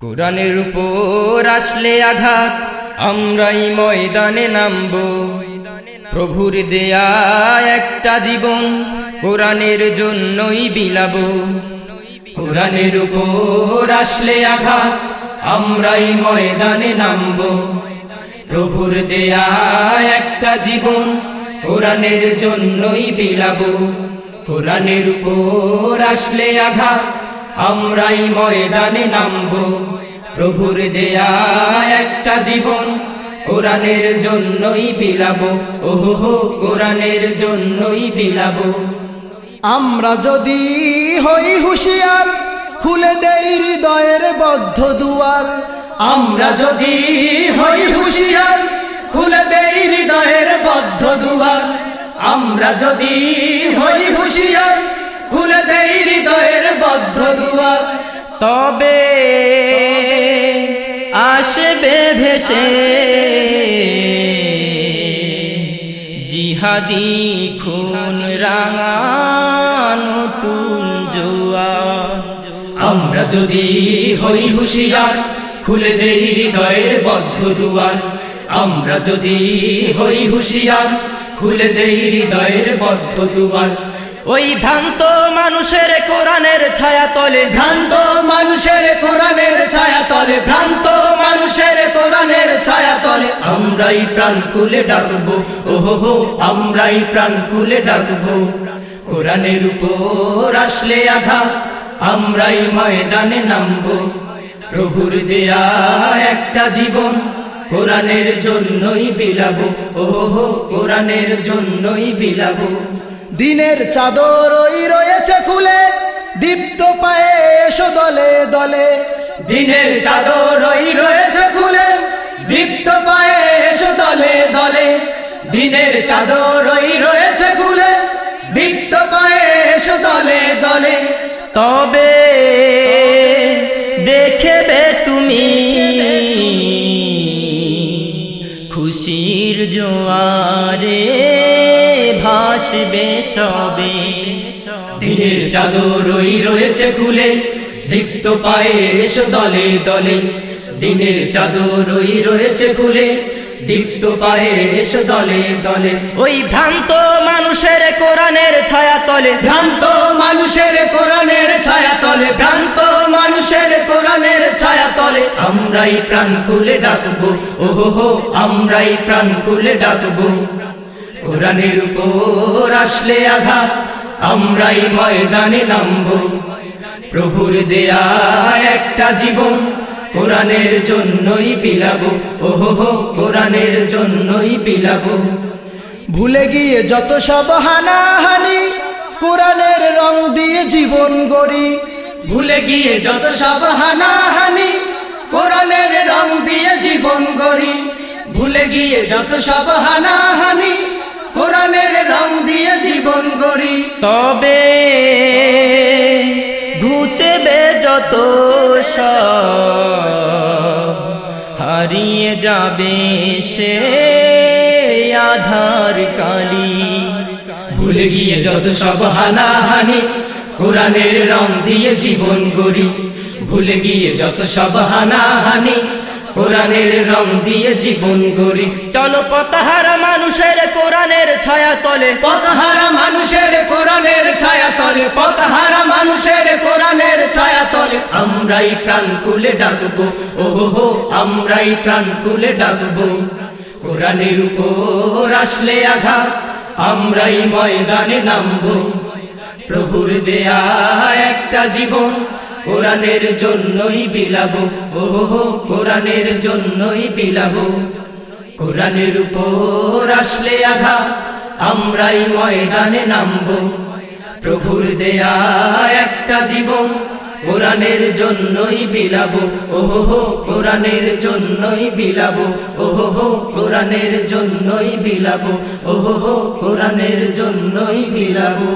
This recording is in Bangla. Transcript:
কোরআনের উপর আসলে আঘাত, আমরাই ময়দানে নামব। প্রভুর দেয়া একটা জীবন কোরআনের জন্যই বিলাব। কোরআনের উপর আসলে আঘাত, আমরাই ময়দানে নামব। প্রভুর দেয়া একটা জীবন কোরআনের জন্যই বিলাব। কোরআনের উপর আসলে আঘাত আমরাই ময়দানে নামব। প্রভুর দেয়া একটা জীবন, কোরআনের জন্যই বিলাব। ওহো কোরআনের জন্যই বিলাব। আমরা যদি হই হুঁশিয়ার, খুলে দেই হৃদয়ের বদ্ধ দুয়ার। আমরা যদি হই হুঁশিয়ার, খুলে দেই হৃদয়ের বদ্ধ দুয়ার। আমরা যদি হই হুঁশিয়ার, খুলে দেই হৃদয়ের দুয়ার তবে আসবে ভেসে জিহাদি খুন রাঙা নতুন জোয়ার আমরা যদি হই হুঁশিয়ার, খুলে দেই হৃদয়ের বদ্ধ দুয়ার আমরা যদি হই হুঁশিয়ার, খুলে দেই হৃদয়ের বদ্ধ দুয়ার ওই ভ্রান্ত মানুষের কোরআনের ছায়া তলে ভ্রান্ত মানুষের কোরআনের ছায়া তলে ভ্রান্ত মানুষের কোরআনের ছায়া তলে আমরাই প্রাণ খুলে ডাকবো, ওহো আমরাই প্রাণ খুলে ডাকবো। কোরআনের উপর আসলে আঘাত, আমরাই ময়দানে নামবো। প্রভুর দেয়া একটা জীবন, কোরআনের জন্যই বিলাবো। ওহো কোরআনের জন্যই বিলাবো। দিনের চাদর ওই রয়েছে খুলে, দীপ্ত পায়ে এসো দলে দলে। দিনের চাদর ওই রয়েছে খুলে, দীপ্ত পায়ে এসো দলে দলে। দিনের চাদর ওই রয়েছে খুলে, দীপ্ত পায়ে এসো দলে দলে। তবে ভাসবে সবে। দিনের চাদর ওই রয়েছে খুলে দীপ্ত পায়ে এসো দলে দলে। দিনের চাদর ওই রয়েছে খুলে দীপ্ত পায়ে এসো দলে দলে। ওই ভ্রান্ত মানুষের কোরআনের ছায়া তলে ভ্রান্ত মানুষের কোরআনের ছায়া তলে ভ্রান্ত মানুষের কোরআনের ছায়া তলে আমরাই প্রাণ খুলে ডাকবো ওহো আমরাই প্রাণ খুলে ডাকবো। কোরআনের উপর আসলে আঘাত, আমরাই ময়দানে নামবো। প্রভুর দেয়া একটা জীবন, কোরআনের জন্যই বিলাবো ওহো কোরআনের জন্যই বিলাবো ভুলে গিয়ে যত সব হানাহানি, কোরআনের রং দিয়ে জীবন গড়ি। ভুলে গিয়ে যত সব হানাহানি, কোরআনের রং দিয়ে জীবন গড়ি। ভুলে গিয়ে যত সব হানাহানি কোরআনের রং দিয়ে জীবন গড়ি। তবে ঘুচবে যত হারিয়ে যাবে সে আধার কালি। ভুলে গিয়ে যত সব হানাহানি কোরআনের রং দিয়ে জীবন গড়ি। ভুলে গিয়ে যত সব হানাহানি কোরআনের রং দিয়ে জীবন গড়ি। চলো পতাহারা মানুষের কোরআনের ছায়া তলে পতাহারা মানুষের কোরআনের ছায়া তলে পতাহারা মানুষের কোরআনের ছায়া তলে আমরাই প্রাণ খুলে ডাকবো ওহো আমরাই প্রাণ খুলে ডাকবো। কোরআনের উপর আসলে আঘাত আমরাই ময়দানে নামবো। প্রভুর দেয়া একটা জীবন কোরআনের জন্যই বিলাবো ওহো কোরআনের জন্যই বিলাব। কোরআনের উপর আসলে আঘা আমরাই ময়দানে নামবো। প্রভুর দেয়া একটা জীবন, কোরআনের জন্যই বিলাবো ওহো কোরআনের জন্যই বিলাবো ওহো কোরআনের জন্যই বিলাবো ওহো কোরআনের জন্যই বিলাবো।